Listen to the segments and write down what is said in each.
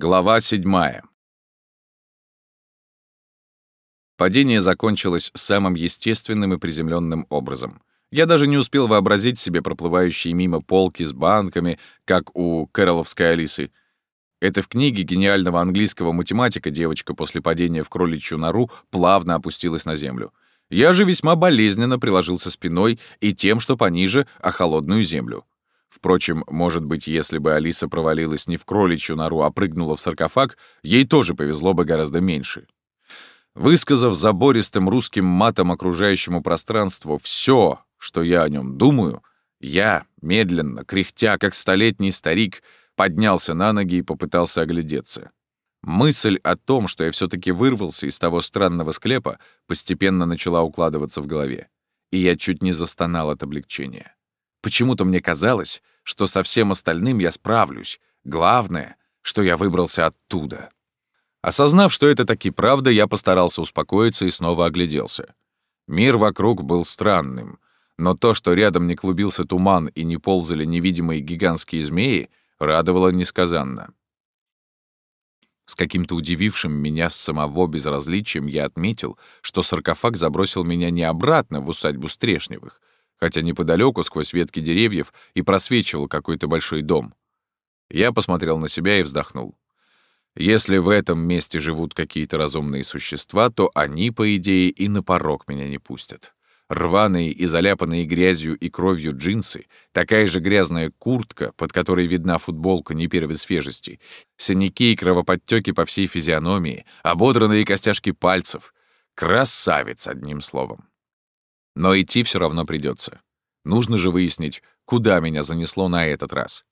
Глава седьмая. Падение закончилось самым естественным и приземленным образом. Я даже не успел вообразить себе проплывающие мимо полки с банками, как у Кэроловской Алисы. Это в книге гениального английского математика девочка после падения в кроличью нору плавно опустилась на землю. Я же весьма болезненно приложился спиной и тем, что пониже, о холодную землю. Впрочем, может быть, если бы Алиса провалилась не в кроличью нору, а прыгнула в саркофаг, ей тоже повезло бы гораздо меньше. Высказав забористым русским матом окружающему пространству все, что я о нем думаю, я, медленно, кряхтя, как столетний старик, поднялся на ноги и попытался оглядеться. Мысль о том, что я все таки вырвался из того странного склепа, постепенно начала укладываться в голове, и я чуть не застонал от облегчения. Почему-то мне казалось, что со всем остальным я справлюсь. Главное, что я выбрался оттуда. Осознав, что это таки правда, я постарался успокоиться и снова огляделся. Мир вокруг был странным, но то, что рядом не клубился туман и не ползали невидимые гигантские змеи, радовало несказанно. С каким-то удивившим меня самого безразличием я отметил, что саркофаг забросил меня не обратно в усадьбу Стрешневых, хотя неподалеку сквозь ветки деревьев и просвечивал какой-то большой дом. Я посмотрел на себя и вздохнул. Если в этом месте живут какие-то разумные существа, то они, по идее, и на порог меня не пустят. Рваные и заляпанные грязью и кровью джинсы, такая же грязная куртка, под которой видна футболка не первой свежести, синяки и кровоподтёки по всей физиономии, ободранные костяшки пальцев. Красавец, одним словом. Но идти все равно придется. Нужно же выяснить, куда меня занесло на этот раз.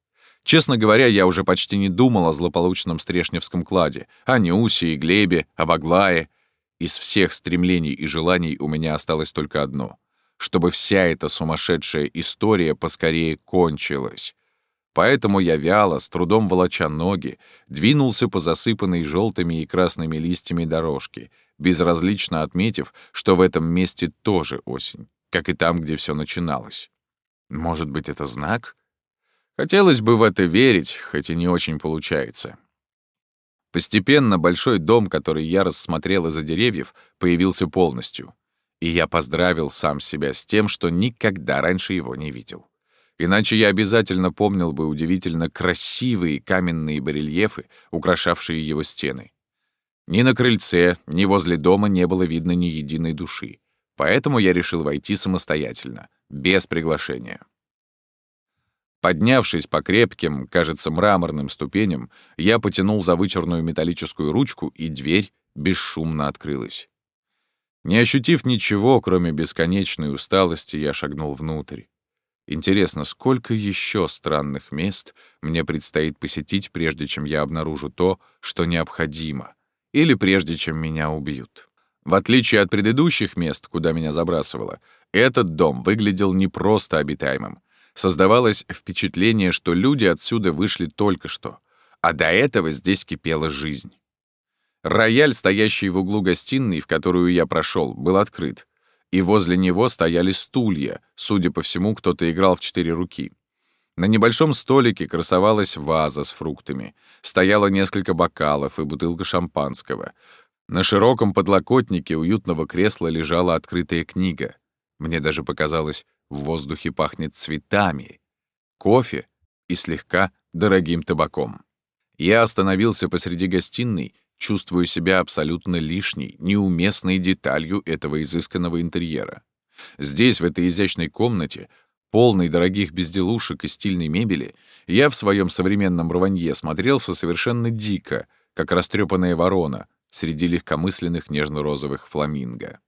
Честно говоря, я уже почти не думал о злополучном Стрешневском кладе, о Нюсе и Глебе, об Аглае. Из всех стремлений и желаний у меня осталось только одно — чтобы вся эта сумасшедшая история поскорее кончилась. Поэтому я вяло, с трудом волоча ноги, двинулся по засыпанной желтыми и красными листьями дорожке — безразлично отметив, что в этом месте тоже осень, как и там, где все начиналось. Может быть, это знак? Хотелось бы в это верить, хоть и не очень получается. Постепенно большой дом, который я рассмотрел из-за деревьев, появился полностью. И я поздравил сам себя с тем, что никогда раньше его не видел. Иначе я обязательно помнил бы удивительно красивые каменные барельефы, украшавшие его стены. Ни на крыльце, ни возле дома не было видно ни единой души. Поэтому я решил войти самостоятельно, без приглашения. Поднявшись по крепким, кажется, мраморным ступеням, я потянул за вычурную металлическую ручку, и дверь бесшумно открылась. Не ощутив ничего, кроме бесконечной усталости, я шагнул внутрь. Интересно, сколько еще странных мест мне предстоит посетить, прежде чем я обнаружу то, что необходимо, или прежде чем меня убьют. В отличие от предыдущих мест, куда меня забрасывало, этот дом выглядел не просто обитаемым. Создавалось впечатление, что люди отсюда вышли только что, а до этого здесь кипела жизнь. Рояль, стоящий в углу гостиной, в которую я прошел, был открыт, и возле него стояли стулья, судя по всему, кто-то играл в четыре руки. На небольшом столике красовалась ваза с фруктами, стояло несколько бокалов и бутылка шампанского. На широком подлокотнике уютного кресла лежала открытая книга. Мне даже показалось, в воздухе пахнет цветами, кофе и слегка дорогим табаком. Я остановился посреди гостиной, чувствуя себя абсолютно лишней, неуместной деталью этого изысканного интерьера. Здесь, в этой изящной комнате, полный дорогих безделушек и стильной мебели, я в своем современном рванье смотрелся совершенно дико, как растрепанная ворона среди легкомысленных нежно-розовых фламинго.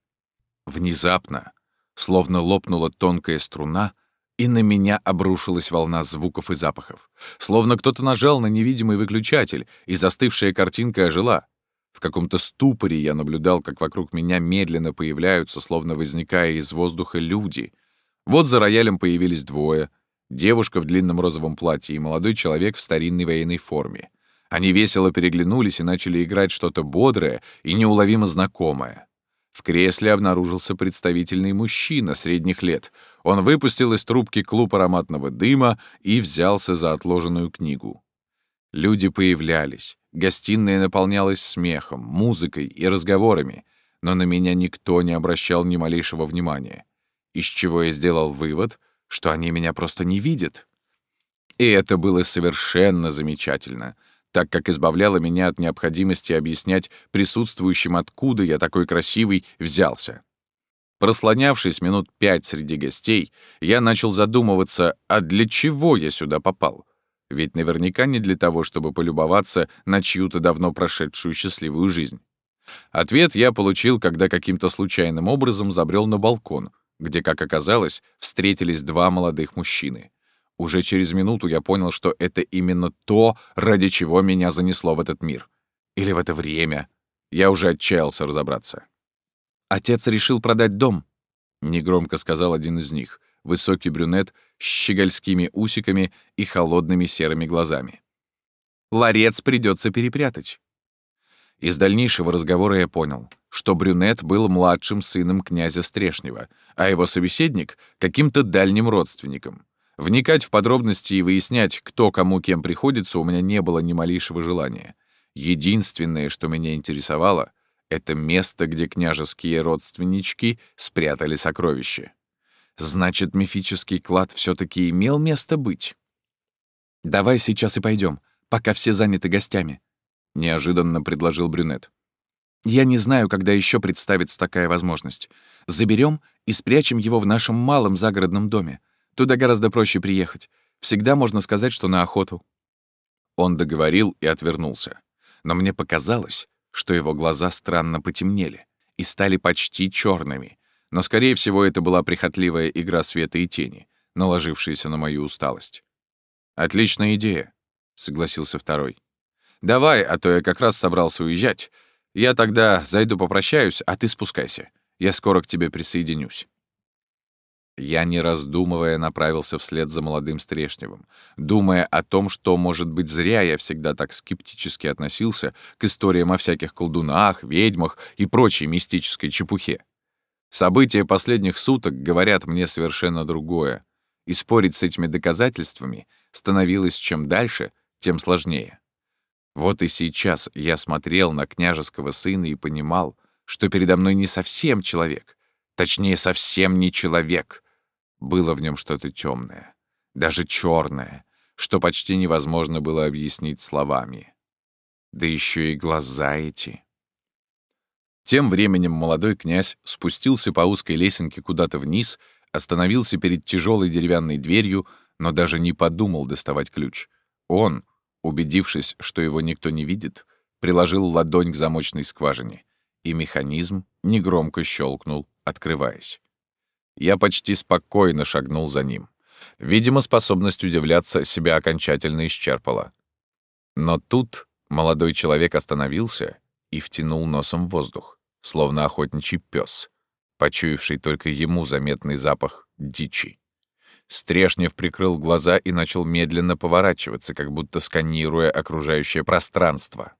Внезапно, словно лопнула тонкая струна, и на меня обрушилась волна звуков и запахов. Словно кто-то нажал на невидимый выключатель, и застывшая картинка ожила. В каком-то ступоре я наблюдал, как вокруг меня медленно появляются, словно возникая из воздуха, люди — вот за роялем появились двое. Девушка в длинном розовом платье и молодой человек в старинной военной форме. Они весело переглянулись и начали играть что-то бодрое и неуловимо знакомое. В кресле обнаружился представительный мужчина средних лет. Он выпустил из трубки клуб ароматного дыма и взялся за отложенную книгу. Люди появлялись, гостиная наполнялась смехом, музыкой и разговорами, но на меня никто не обращал ни малейшего внимания, из чего я сделал вывод, что они меня просто не видят. И это было совершенно замечательно, так как избавляло меня от необходимости объяснять присутствующим, откуда я такой красивый взялся. Прослонявшись минут пять среди гостей, я начал задумываться, а для чего я сюда попал? Ведь наверняка не для того, чтобы полюбоваться на чью-то давно прошедшую счастливую жизнь. Ответ я получил, когда каким-то случайным образом забрел на балкон, где, как оказалось, встретились два молодых мужчины. Уже через минуту я понял, что это именно то, ради чего меня занесло в этот мир. Или в это время. Я уже отчаялся разобраться. «Отец решил продать дом», — негромко сказал один из них, высокий брюнет с щегольскими усиками и холодными серыми глазами. «Ларец придется перепрятать». Из дальнейшего разговора я понял, что брюнет был младшим сыном князя Стрешнева, а его собеседник — каким-то дальним родственником. Вникать в подробности и выяснять, кто кому кем приходится, у меня не было ни малейшего желания. Единственное, что меня интересовало, — это место, где княжеские родственнички спрятали сокровища. Значит, мифический клад все таки имел место быть. «Давай сейчас и пойдем, пока все заняты гостями», — неожиданно предложил брюнет. «Я не знаю, когда еще представится такая возможность. Заберем и спрячем его в нашем малом загородном доме. Туда гораздо проще приехать. Всегда можно сказать, что на охоту». Он договорил и отвернулся. Но мне показалось, что его глаза странно потемнели и стали почти черными, но, скорее всего, это была прихотливая игра света и тени, наложившаяся на мою усталость. «Отличная идея», — согласился второй. «Давай, а то я как раз собрался уезжать. Я тогда зайду попрощаюсь, а ты спускайся. Я скоро к тебе присоединюсь». Я, не раздумывая, направился вслед за молодым Стрешневым, думая о том, что, может быть, зря я всегда так скептически относился к историям о всяких колдунах, ведьмах и прочей мистической чепухе. События последних суток говорят мне совершенно другое, и спорить с этими доказательствами становилось чем дальше, тем сложнее. Вот и сейчас я смотрел на княжеского сына и понимал, что передо мной не совсем человек, точнее, совсем не человек. Было в нем что-то темное, даже черное, что почти невозможно было объяснить словами. Да еще и глаза эти. Тем временем молодой князь спустился по узкой лесенке куда-то вниз, остановился перед тяжелой деревянной дверью, но даже не подумал доставать ключ. Он, убедившись, что его никто не видит, приложил ладонь к замочной скважине, и механизм негромко щелкнул, открываясь. Я почти спокойно шагнул за ним. Видимо, способность удивляться себя окончательно исчерпала. Но тут молодой человек остановился и втянул носом воздух словно охотничий пес, почуявший только ему заметный запах дичи. Стрешнев прикрыл глаза и начал медленно поворачиваться, как будто сканируя окружающее пространство.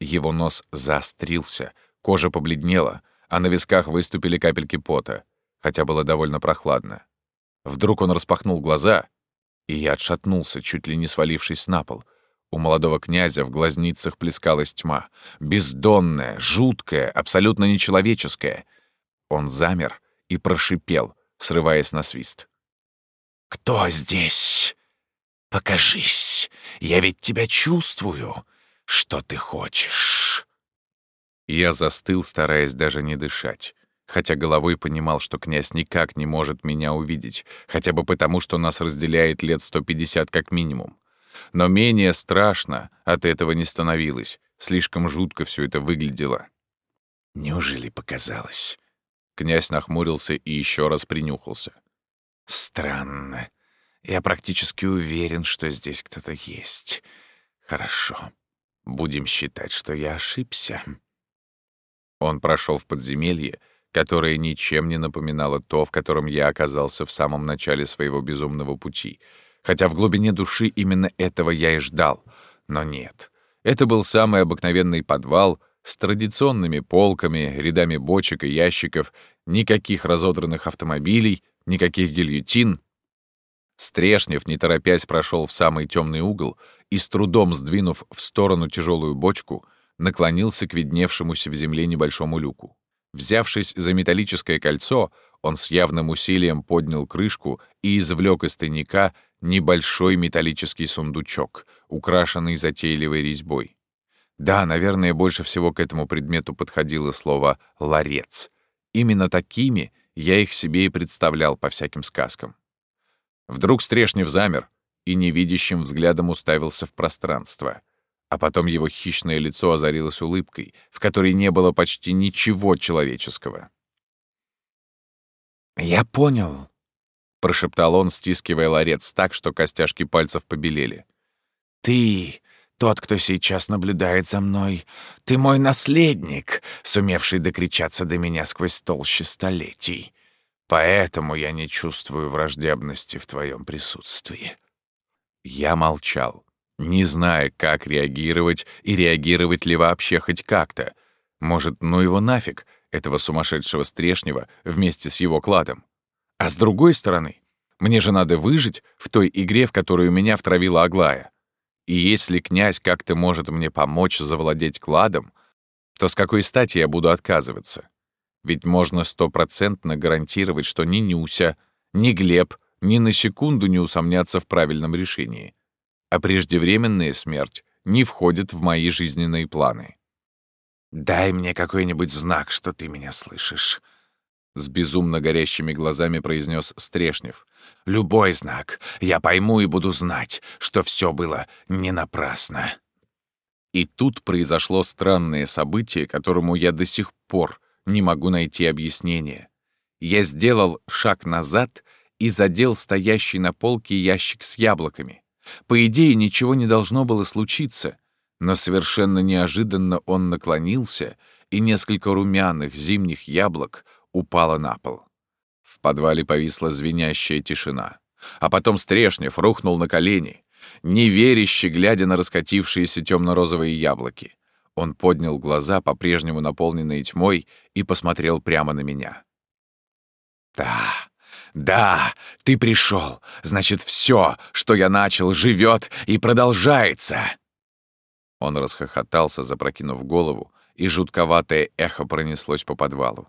Его нос заострился, кожа побледнела, а на висках выступили капельки пота, хотя было довольно прохладно. Вдруг он распахнул глаза, и я отшатнулся, чуть ли не свалившись на пол — у молодого князя в глазницах плескалась тьма. Бездонная, жуткая, абсолютно нечеловеческая. Он замер и прошипел, срываясь на свист. «Кто здесь? Покажись! Я ведь тебя чувствую! Что ты хочешь?» Я застыл, стараясь даже не дышать хотя головой понимал, что князь никак не может меня увидеть, хотя бы потому, что нас разделяет лет 150 как минимум. Но менее страшно от этого не становилось. Слишком жутко все это выглядело. «Неужели показалось?» Князь нахмурился и еще раз принюхался. «Странно. Я практически уверен, что здесь кто-то есть. Хорошо. Будем считать, что я ошибся». Он прошел в подземелье, которое ничем не напоминало то, в котором я оказался в самом начале своего безумного пути — хотя в глубине души именно этого я и ждал. Но нет. Это был самый обыкновенный подвал с традиционными полками, рядами бочек и ящиков, никаких разодранных автомобилей, никаких гильотин. Стрешнев, не торопясь, прошел в самый темный угол и, с трудом сдвинув в сторону тяжелую бочку, наклонился к видневшемуся в земле небольшому люку. Взявшись за металлическое кольцо, он с явным усилием поднял крышку и извлек из тайника небольшой металлический сундучок, украшенный затейливой резьбой. Да, наверное, больше всего к этому предмету подходило слово «ларец». Именно такими я их себе и представлял по всяким сказкам. Вдруг Стрешнев замер и невидящим взглядом уставился в пространство. А потом его хищное лицо озарилось улыбкой, в которой не было почти ничего человеческого. «Я понял», — прошептал он, стискивая ларец так, что костяшки пальцев побелели. «Ты тот, кто сейчас наблюдает за мной. Ты мой наследник, сумевший докричаться до меня сквозь толщи столетий. Поэтому я не чувствую враждебности в твоем присутствии». Я молчал, не зная, как реагировать и реагировать ли вообще хоть как-то. Может, ну его нафиг, этого сумасшедшего Стрешнева вместе с его кладом. А с другой стороны, мне же надо выжить в той игре, в которую меня втравила Аглая. И если князь как-то может мне помочь завладеть кладом, то с какой стати я буду отказываться? Ведь можно стопроцентно гарантировать, что ни Нюся, ни Глеб ни на секунду не усомнятся в правильном решении. А преждевременная смерть не входит в мои жизненные планы. «Дай мне какой-нибудь знак, что ты меня слышишь», с безумно горящими глазами произнес Стрешнев. «Любой знак. Я пойму и буду знать, что все было не напрасно». И тут произошло странное событие, которому я до сих пор не могу найти объяснение. Я сделал шаг назад и задел стоящий на полке ящик с яблоками. По идее, ничего не должно было случиться, но совершенно неожиданно он наклонился, и несколько румяных зимних яблок упала на пол. В подвале повисла звенящая тишина. А потом Стрешнев рухнул на колени, неверяще глядя на раскатившиеся темно-розовые яблоки. Он поднял глаза, по-прежнему наполненные тьмой, и посмотрел прямо на меня. «Да, да, ты пришел. Значит, все, что я начал, живет и продолжается!» Он расхохотался, запрокинув голову, и жутковатое эхо пронеслось по подвалу.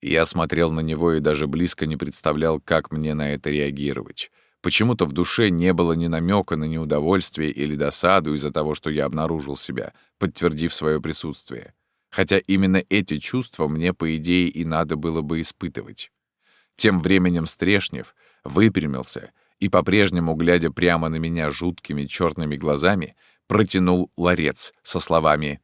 Я смотрел на него и даже близко не представлял, как мне на это реагировать. Почему-то в душе не было ни намека на неудовольствие или досаду из-за того, что я обнаружил себя, подтвердив свое присутствие. Хотя именно эти чувства мне, по идее, и надо было бы испытывать. Тем временем Стрешнев выпрямился и, по-прежнему глядя прямо на меня жуткими черными глазами, протянул ларец со словами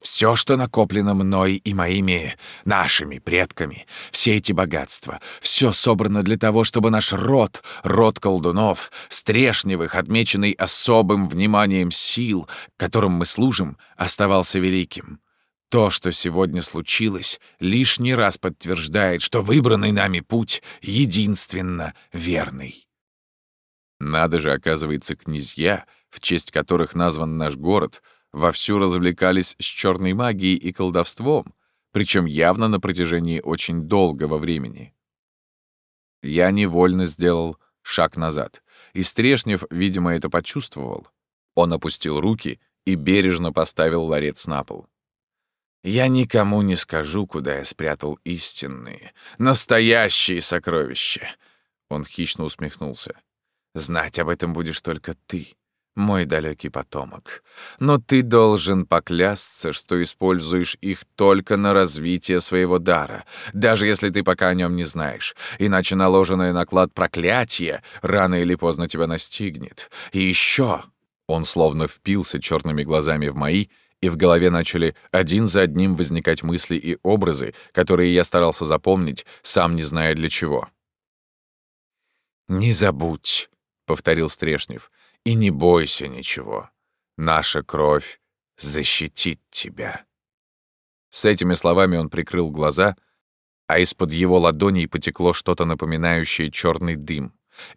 все, что накоплено мной и моими, нашими предками, все эти богатства, все собрано для того, чтобы наш род, род колдунов, Стрешневых, отмеченный особым вниманием сил, которым мы служим, оставался великим. То, что сегодня случилось, лишний раз подтверждает, что выбранный нами путь единственно верный. Надо же, оказывается, князья, в честь которых назван наш город — вовсю развлекались с черной магией и колдовством, причем явно на протяжении очень долгого времени. Я невольно сделал шаг назад, и Стрешнев, видимо, это почувствовал. Он опустил руки и бережно поставил ларец на пол. «Я никому не скажу, куда я спрятал истинные, настоящие сокровища!» Он хищно усмехнулся. «Знать об этом будешь только ты мой далекий потомок. Но ты должен поклясться, что используешь их только на развитие своего дара, даже если ты пока о нем не знаешь. Иначе наложенное наклад проклятие рано или поздно тебя настигнет. И еще Он словно впился черными глазами в мои, и в голове начали один за одним возникать мысли и образы, которые я старался запомнить, сам не зная для чего. «Не забудь», — повторил Стрешнев, и не бойся ничего. Наша кровь защитит тебя». С этими словами он прикрыл глаза, а из-под его ладоней потекло что-то напоминающее черный дым.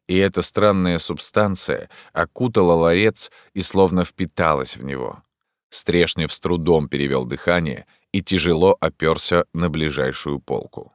И эта странная субстанция окутала ларец и словно впиталась в него. Стрешнев с трудом перевел дыхание и тяжело оперся на ближайшую полку.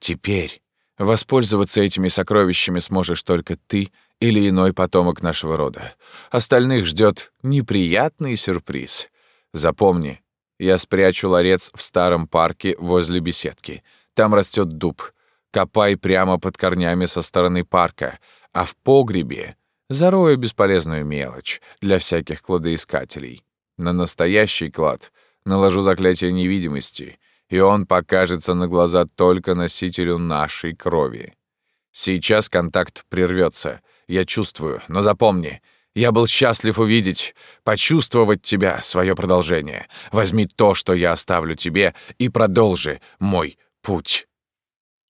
«Теперь воспользоваться этими сокровищами сможешь только ты или иной потомок нашего рода. Остальных ждет неприятный сюрприз. Запомни, я спрячу ларец в старом парке возле беседки. Там растет дуб. Копай прямо под корнями со стороны парка, а в погребе зарою бесполезную мелочь для всяких кладоискателей. На настоящий клад наложу заклятие невидимости, и он покажется на глаза только носителю нашей крови. Сейчас контакт прервется, я чувствую, но запомни, я был счастлив увидеть, почувствовать тебя, свое продолжение. Возьми то, что я оставлю тебе, и продолжи мой путь.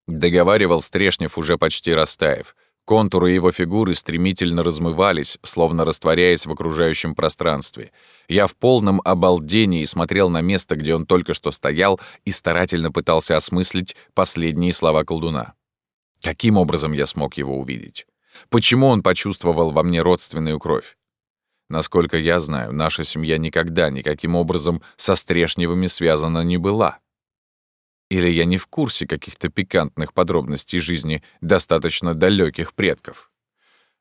Договаривал Стрешнев, уже почти растаяв. Контуры его фигуры стремительно размывались, словно растворяясь в окружающем пространстве. Я в полном обалдении смотрел на место, где он только что стоял, и старательно пытался осмыслить последние слова колдуна. Каким образом я смог его увидеть? Почему он почувствовал во мне родственную кровь? Насколько я знаю, наша семья никогда никаким образом со Стрешневыми связана не была. Или я не в курсе каких-то пикантных подробностей жизни достаточно далеких предков?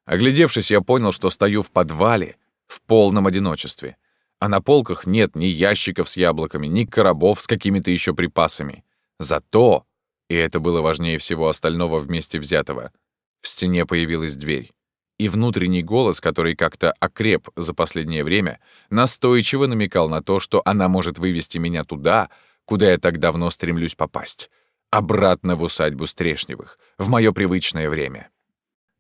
Оглядевшись, я понял, что стою в подвале в полном одиночестве. А на полках нет ни ящиков с яблоками, ни коробов с какими-то еще припасами. Зато, и это было важнее всего остального вместе взятого, в стене появилась дверь. И внутренний голос, который как-то окреп за последнее время, настойчиво намекал на то, что она может вывести меня туда, куда я так давно стремлюсь попасть. Обратно в усадьбу Стрешневых, в мое привычное время.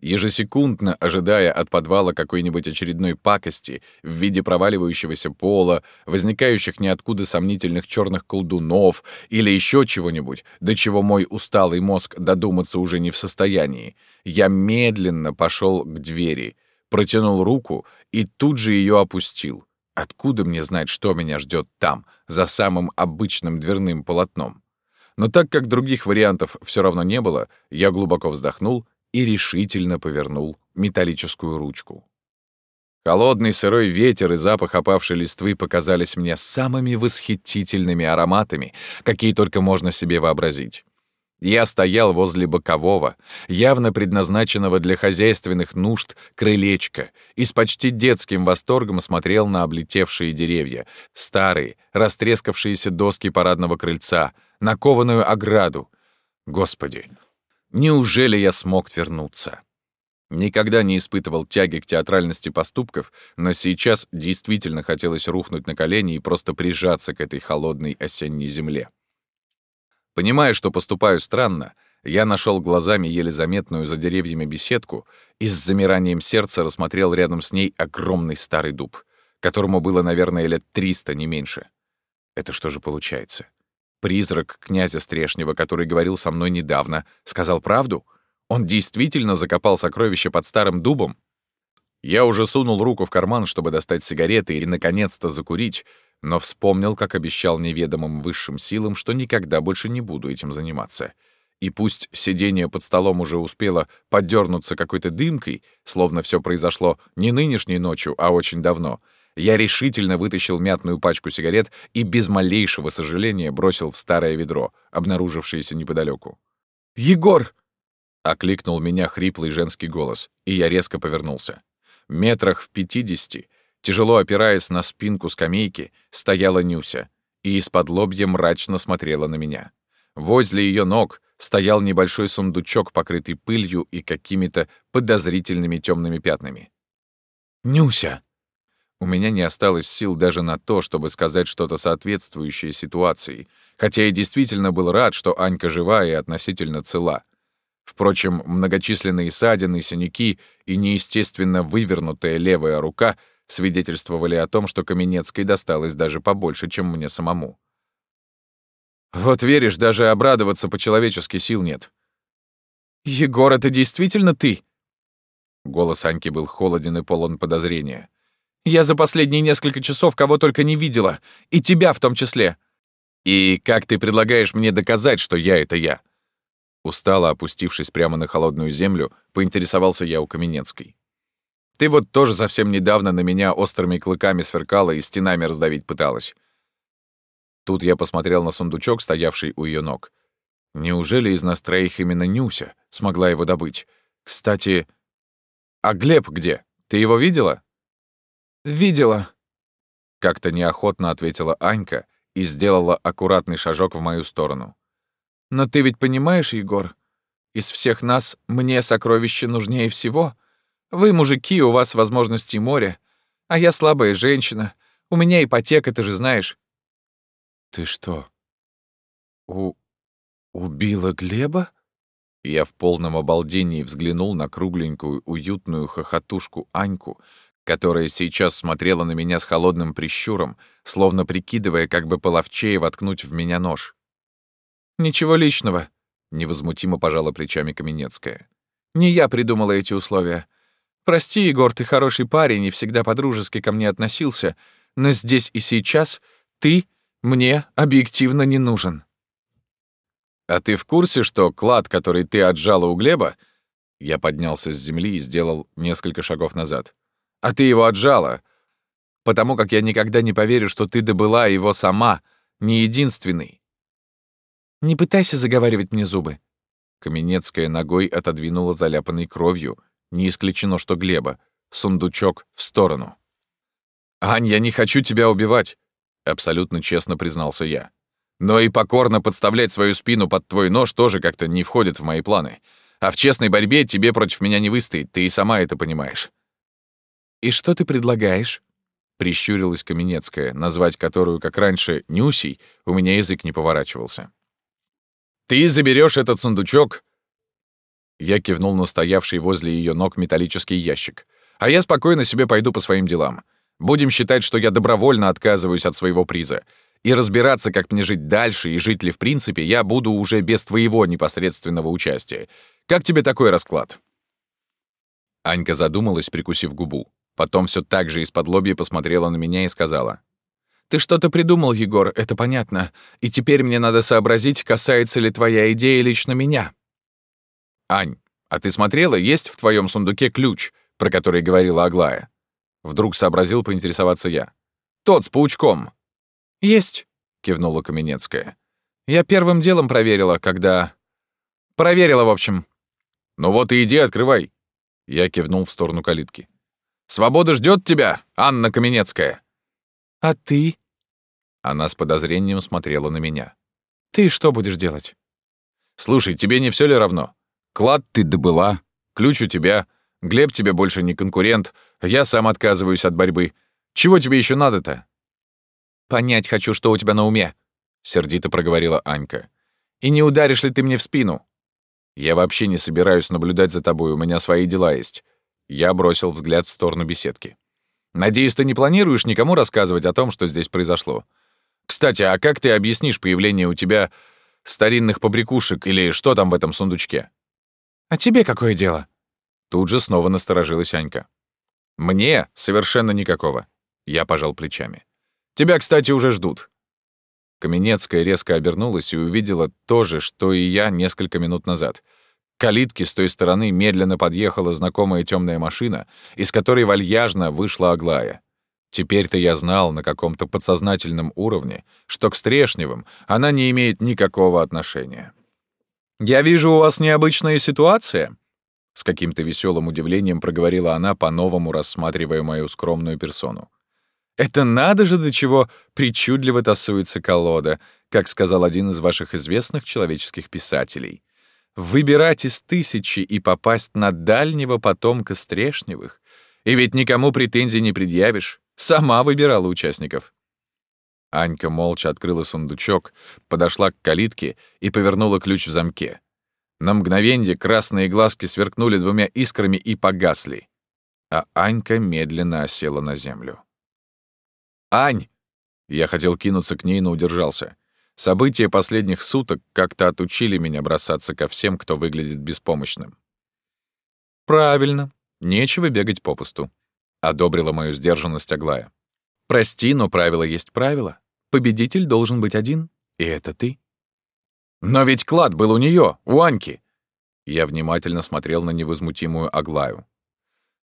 Ежесекундно ожидая от подвала какой-нибудь очередной пакости в виде проваливающегося пола, возникающих ниоткуда сомнительных черных колдунов или еще чего-нибудь, до чего мой усталый мозг додуматься уже не в состоянии, я медленно пошел к двери, протянул руку и тут же ее опустил. Откуда мне знать, что меня ждет там, за самым обычным дверным полотном? Но так как других вариантов все равно не было, я глубоко вздохнул и решительно повернул металлическую ручку. Холодный сырой ветер и запах опавшей листвы показались мне самыми восхитительными ароматами, какие только можно себе вообразить. Я стоял возле бокового, явно предназначенного для хозяйственных нужд, крылечка и с почти детским восторгом смотрел на облетевшие деревья, старые, растрескавшиеся доски парадного крыльца, на кованую ограду. Господи, неужели я смог вернуться? Никогда не испытывал тяги к театральности поступков, но сейчас действительно хотелось рухнуть на колени и просто прижаться к этой холодной осенней земле. Понимая, что поступаю странно, я нашел глазами еле заметную за деревьями беседку и с замиранием сердца рассмотрел рядом с ней огромный старый дуб, которому было, наверное, лет триста, не меньше. Это что же получается? Призрак князя Стрешнева, который говорил со мной недавно, сказал правду? Он действительно закопал сокровище под старым дубом? Я уже сунул руку в карман, чтобы достать сигареты и, наконец-то, закурить, но вспомнил, как обещал неведомым высшим силам, что никогда больше не буду этим заниматься. И пусть сидение под столом уже успело подернуться какой-то дымкой, словно все произошло не нынешней ночью, а очень давно, я решительно вытащил мятную пачку сигарет и без малейшего сожаления бросил в старое ведро, обнаружившееся неподалеку. «Егор!» — окликнул меня хриплый женский голос, и я резко повернулся. Метрах в пятидесяти Тяжело опираясь на спинку скамейки, стояла Нюся и из-под лобья мрачно смотрела на меня. Возле ее ног стоял небольшой сундучок, покрытый пылью и какими-то подозрительными темными пятнами. «Нюся!» У меня не осталось сил даже на то, чтобы сказать что-то соответствующее ситуации, хотя я действительно был рад, что Анька жива и относительно цела. Впрочем, многочисленные ссадины, синяки и неестественно вывернутая левая рука — свидетельствовали о том, что Каменецкой досталось даже побольше, чем мне самому. Вот веришь, даже обрадоваться по-человечески сил нет. «Егор, это действительно ты?» Голос Аньки был холоден и полон подозрения. «Я за последние несколько часов кого только не видела, и тебя в том числе. И как ты предлагаешь мне доказать, что я — это я?» Устало опустившись прямо на холодную землю, поинтересовался я у Каменецкой. Ты вот тоже совсем недавно на меня острыми клыками сверкала и стенами раздавить пыталась. Тут я посмотрел на сундучок, стоявший у ее ног. Неужели из нас троих именно Нюся смогла его добыть? Кстати, А Глеб где? Ты его видела?» «Видела», — как-то неохотно ответила Анька и сделала аккуратный шажок в мою сторону. «Но ты ведь понимаешь, Егор, из всех нас мне сокровище нужнее всего. Вы, мужики, у вас возможности моря, а я слабая женщина. У меня ипотека, ты же знаешь». «Ты что, у... убила Глеба?» Я в полном обалдении взглянул на кругленькую, уютную хохотушку Аньку, которая сейчас смотрела на меня с холодным прищуром, словно прикидывая, как бы половчее воткнуть в меня нож. «Ничего личного», — невозмутимо пожала плечами Каменецкая. «Не я придумала эти условия. Прости, Егор, ты хороший парень и всегда подружески ко мне относился, но здесь и сейчас ты мне объективно не нужен». «А ты в курсе, что клад, который ты отжала у Глеба...» Я поднялся с земли и сделал несколько шагов назад. «А ты его отжала, потому как я никогда не поверю, что ты добыла его сама, не единственный». «Не пытайся заговаривать мне зубы». Каменецкая ногой отодвинула заляпанной кровью, не исключено, что Глеба, сундучок в сторону. «Ань, я не хочу тебя убивать», — абсолютно честно признался я. Но и покорно подставлять свою спину под твой нож тоже как-то не входит в мои планы. А в честной борьбе тебе против меня не выстоит, ты и сама это понимаешь». «И что ты предлагаешь?» Прищурилась Каменецкая, назвать которую, как раньше, Нюсей, у меня язык не поворачивался. «Ты заберешь этот сундучок?» Я кивнул на стоявший возле ее ног металлический ящик. «А я спокойно себе пойду по своим делам. Будем считать, что я добровольно отказываюсь от своего приза. И разбираться, как мне жить дальше и жить ли в принципе, я буду уже без твоего непосредственного участия. Как тебе такой расклад?» Анька задумалась, прикусив губу. Потом все так же из-под лобья посмотрела на меня и сказала. «Ты что-то придумал, Егор, это понятно. И теперь мне надо сообразить, касается ли твоя идея лично меня». «Ань, а ты смотрела, есть в твоем сундуке ключ, про который говорила Аглая?» Вдруг сообразил поинтересоваться я. «Тот с паучком. «Есть», — кивнула Каменецкая. «Я первым делом проверила, когда...» «Проверила, в общем». «Ну вот и иди, открывай». Я кивнул в сторону калитки. «Свобода ждет тебя, Анна Каменецкая». «А ты?» Она с подозрением смотрела на меня. «Ты что будешь делать?» «Слушай, тебе не все ли равно? Клад ты добыла, ключ у тебя, Глеб тебе больше не конкурент, я сам отказываюсь от борьбы. Чего тебе еще надо-то?» «Понять хочу, что у тебя на уме», — сердито проговорила Анька. «И не ударишь ли ты мне в спину?» «Я вообще не собираюсь наблюдать за тобой, у меня свои дела есть». Я бросил взгляд в сторону беседки. «Надеюсь, ты не планируешь никому рассказывать о том, что здесь произошло. Кстати, а как ты объяснишь появление у тебя старинных побрякушек или что там в этом сундучке?» «А тебе какое дело?» Тут же снова насторожилась Анька. «Мне совершенно никакого». Я пожал плечами. Тебя, кстати, уже ждут». Каменецкая резко обернулась и увидела то же, что и я несколько минут назад. Калитке с той стороны медленно подъехала знакомая темная машина, из которой вальяжно вышла Аглая. Теперь-то я знал на каком-то подсознательном уровне, что к Стрешневым она не имеет никакого отношения. «Я вижу, у вас необычная ситуация», — с каким-то веселым удивлением проговорила она, по-новому рассматривая мою скромную персону. Это надо же до чего причудливо тасуется колода, как сказал один из ваших известных человеческих писателей. Выбирать из тысячи и попасть на дальнего потомка Стрешневых. И ведь никому претензий не предъявишь. Сама выбирала участников. Анька молча открыла сундучок, подошла к калитке и повернула ключ в замке. На мгновенье красные глазки сверкнули двумя искрами и погасли. А Анька медленно осела на землю. «Ань!» Я хотел кинуться к ней, но удержался. События последних суток как-то отучили меня бросаться ко всем, кто выглядит беспомощным. «Правильно. Нечего бегать попусту», — одобрила мою сдержанность Аглая. «Прости, но правило есть правило. Победитель должен быть один, и это ты». «Но ведь клад был у нее, у Аньки!» Я внимательно смотрел на невозмутимую Аглаю.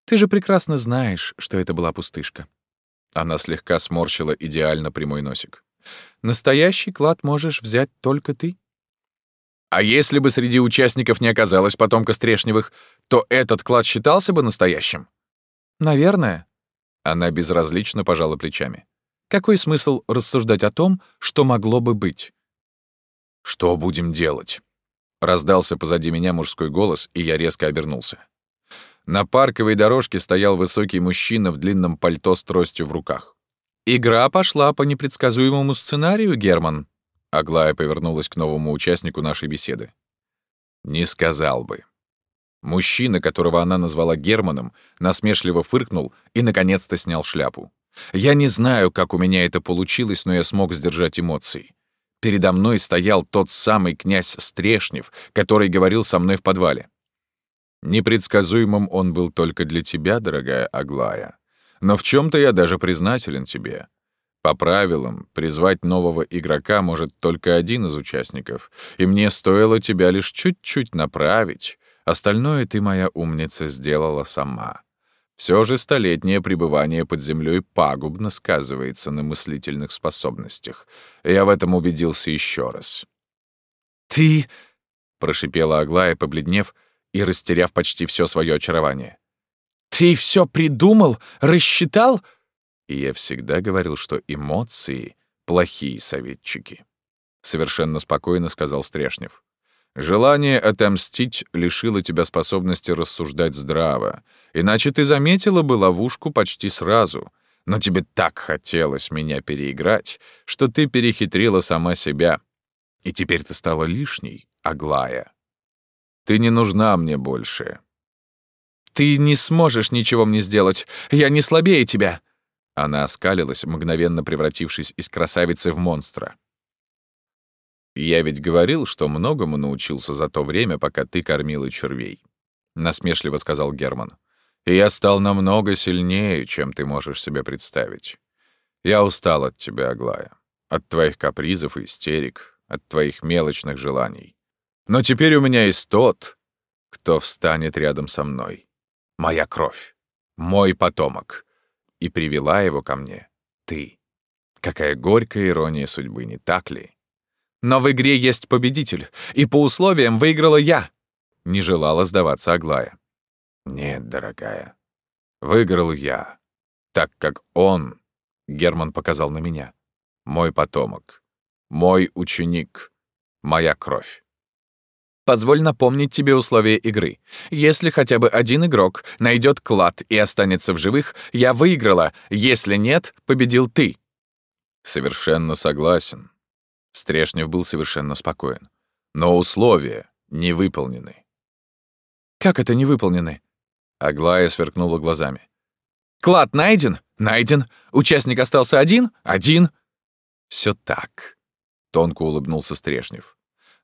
«Ты же прекрасно знаешь, что это была пустышка. Она слегка сморщила идеально прямой носик. «Настоящий клад можешь взять только ты». А если бы среди участников не оказалось потомка Стрешневых, то этот клад считался бы настоящим? Наверное. Она безразлично пожала плечами. Какой смысл рассуждать о том, что могло бы быть? «Что будем делать?» Раздался позади меня мужской голос, и я резко обернулся. На парковой дорожке стоял высокий мужчина в длинном пальто с тростью в руках. «Игра пошла по непредсказуемому сценарию, Герман», Аглая повернулась к новому участнику нашей беседы. «Не сказал бы». Мужчина, которого она назвала Германом, насмешливо фыркнул и, наконец-то, снял шляпу. Я не знаю, как у меня это получилось, но я смог сдержать эмоции. Передо мной стоял тот самый князь Стрешнев, который говорил со мной в подвале. Непредсказуемым он был только для тебя, дорогая Аглая. Но в чем то я даже признателен тебе. По правилам, призвать нового игрока может только один из участников, и мне стоило тебя лишь чуть-чуть направить. Остальное ты, моя умница, сделала сама. Все же столетнее пребывание под землей пагубно сказывается на мыслительных способностях. Я в этом убедился еще раз. «Ты...» — прошипела Аглая, побледнев и растеряв почти все свое очарование. «Ты все придумал? Рассчитал?» И я всегда говорил, что эмоции — плохие советчики. Совершенно спокойно сказал Стрешнев. Желание отомстить лишило тебя способности рассуждать здраво, иначе ты заметила бы ловушку почти сразу. Но тебе так хотелось меня переиграть, что ты перехитрила сама себя. И теперь ты стала лишней, Аглая. Ты не нужна мне больше. Ты не сможешь ничего мне сделать. Я не слабее тебя. Она оскалилась, мгновенно превратившись из красавицы в монстра. «Я ведь говорил, что многому научился за то время, пока ты кормила червей», — насмешливо сказал Герман. «И я стал намного сильнее, чем ты можешь себе представить. Я устал от тебя, Аглая, от твоих капризов и истерик, от твоих мелочных желаний. Но теперь у меня есть тот, кто встанет рядом со мной. Моя кровь, мой потомок, и привела его ко мне ты. Какая горькая ирония судьбы, не так ли? Но в игре есть победитель, и по условиям выиграла я. Не желала сдаваться Аглая. Нет, дорогая, выиграл я, так как он, Герман показал на меня, мой потомок, мой ученик, моя кровь. Позволь напомнить тебе условия игры. Если хотя бы один игрок найдет клад и останется в живых, я выиграла. Если нет, победил ты. Совершенно согласен. Стрешнев был совершенно спокоен. Но условия не выполнены. Как это не выполнены? Аглая сверкнула глазами. Клад найден? Найден. Участник остался один? Один. Все так. Тонко улыбнулся Стрешнев.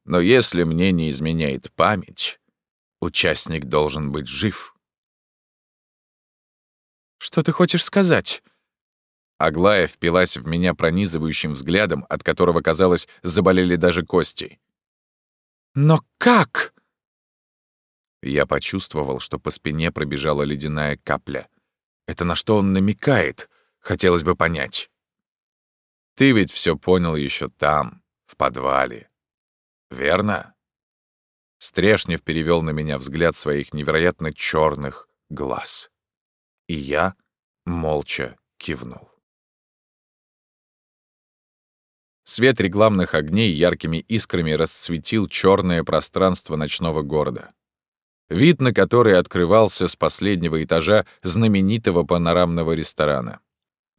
Но если мне не изменяет память, участник должен быть жив. Что ты хочешь сказать? Аглая впилась в меня пронизывающим взглядом, от которого, казалось, заболели даже кости. «Но как?» Я почувствовал, что по спине пробежала ледяная капля. Это на что он намекает, хотелось бы понять. Ты ведь все понял еще там, в подвале. Верно? Стрешнев перевел на меня взгляд своих невероятно черных глаз. И я молча кивнул. Свет рекламных огней яркими искрами расцветил черное пространство ночного города. Вид на который открывался с последнего этажа знаменитого панорамного ресторана.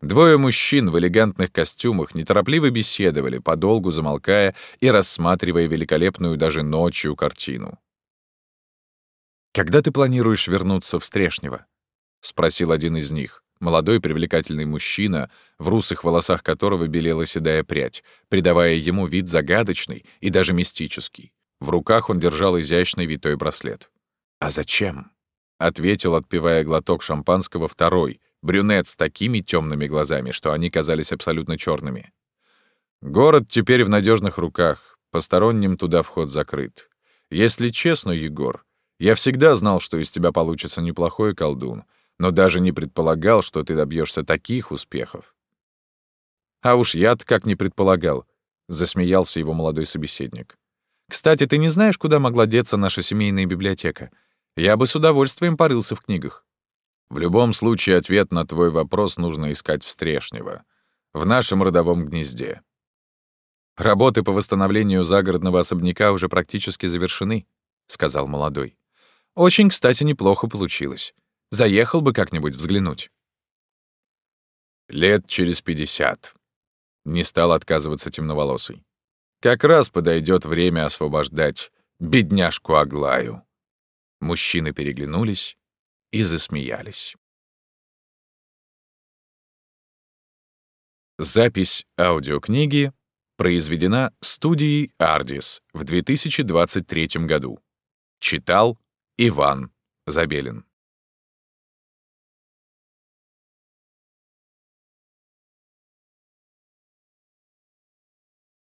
Двое мужчин в элегантных костюмах неторопливо беседовали, подолгу замолкая и рассматривая великолепную даже ночью картину. «Когда ты планируешь вернуться в Стрешнево?» — спросил один из них, молодой привлекательный мужчина, в русых волосах которого белела седая прядь, придавая ему вид загадочный и даже мистический. В руках он держал изящный витой браслет. «А зачем?» — ответил, отпивая глоток шампанского второй — брюнет с такими темными глазами, что они казались абсолютно черными. Город теперь в надежных руках, посторонним туда вход закрыт. Если честно, Егор, я всегда знал, что из тебя получится неплохой колдун, но даже не предполагал, что ты добьешься таких успехов. А уж я-то как не предполагал, засмеялся его молодой собеседник. Кстати, ты не знаешь, куда могла деться наша семейная библиотека? Я бы с удовольствием порылся в книгах. В любом случае, ответ на твой вопрос нужно искать в Стрешнево, в нашем родовом гнезде. Работы по восстановлению загородного особняка уже практически завершены, сказал молодой. Очень, кстати, неплохо получилось. Заехал бы как-нибудь взглянуть. Лет через пятьдесят. Не стал отказываться темноволосый. Как раз подойдет время освобождать бедняжку Аглаю. Мужчины переглянулись и засмеялись. Запись аудиокниги произведена студией «Ардис» в 2023 году. Читал Иван Забелин.